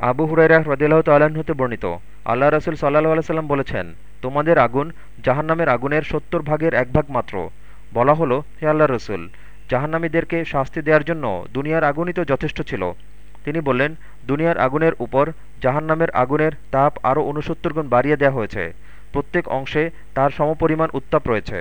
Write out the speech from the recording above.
আবু হুরাইরা হ্রদিল্লাহ তাল্লাহ্ন হতে বর্ণিত। আল্লাহ রসুল সাল্লাহ আলাইসাল্লাম বলেছেন, তোমাদের আগুন জাহান্নামের আগুনের সত্তর ভাগের এক ভাগ মাত্র। বলা হলো, হে আল্লাহ রসুল, জাহান্নামীদেরকে শাস্তি দেওয়ার জন্য দুনিয়ার আগুনই তো যথেষ্ট ছিল। তিনি বললেন, দুনিয়ার আগুনের উপর জাহান্নামের আগুনের তাপ আরও উনসত্তর গুণ বাড়িয়ে দেওয়া হয়েছে। প্রত্যেক অংশে তার সমপরিমাণ উত্তাপ রয়েছে।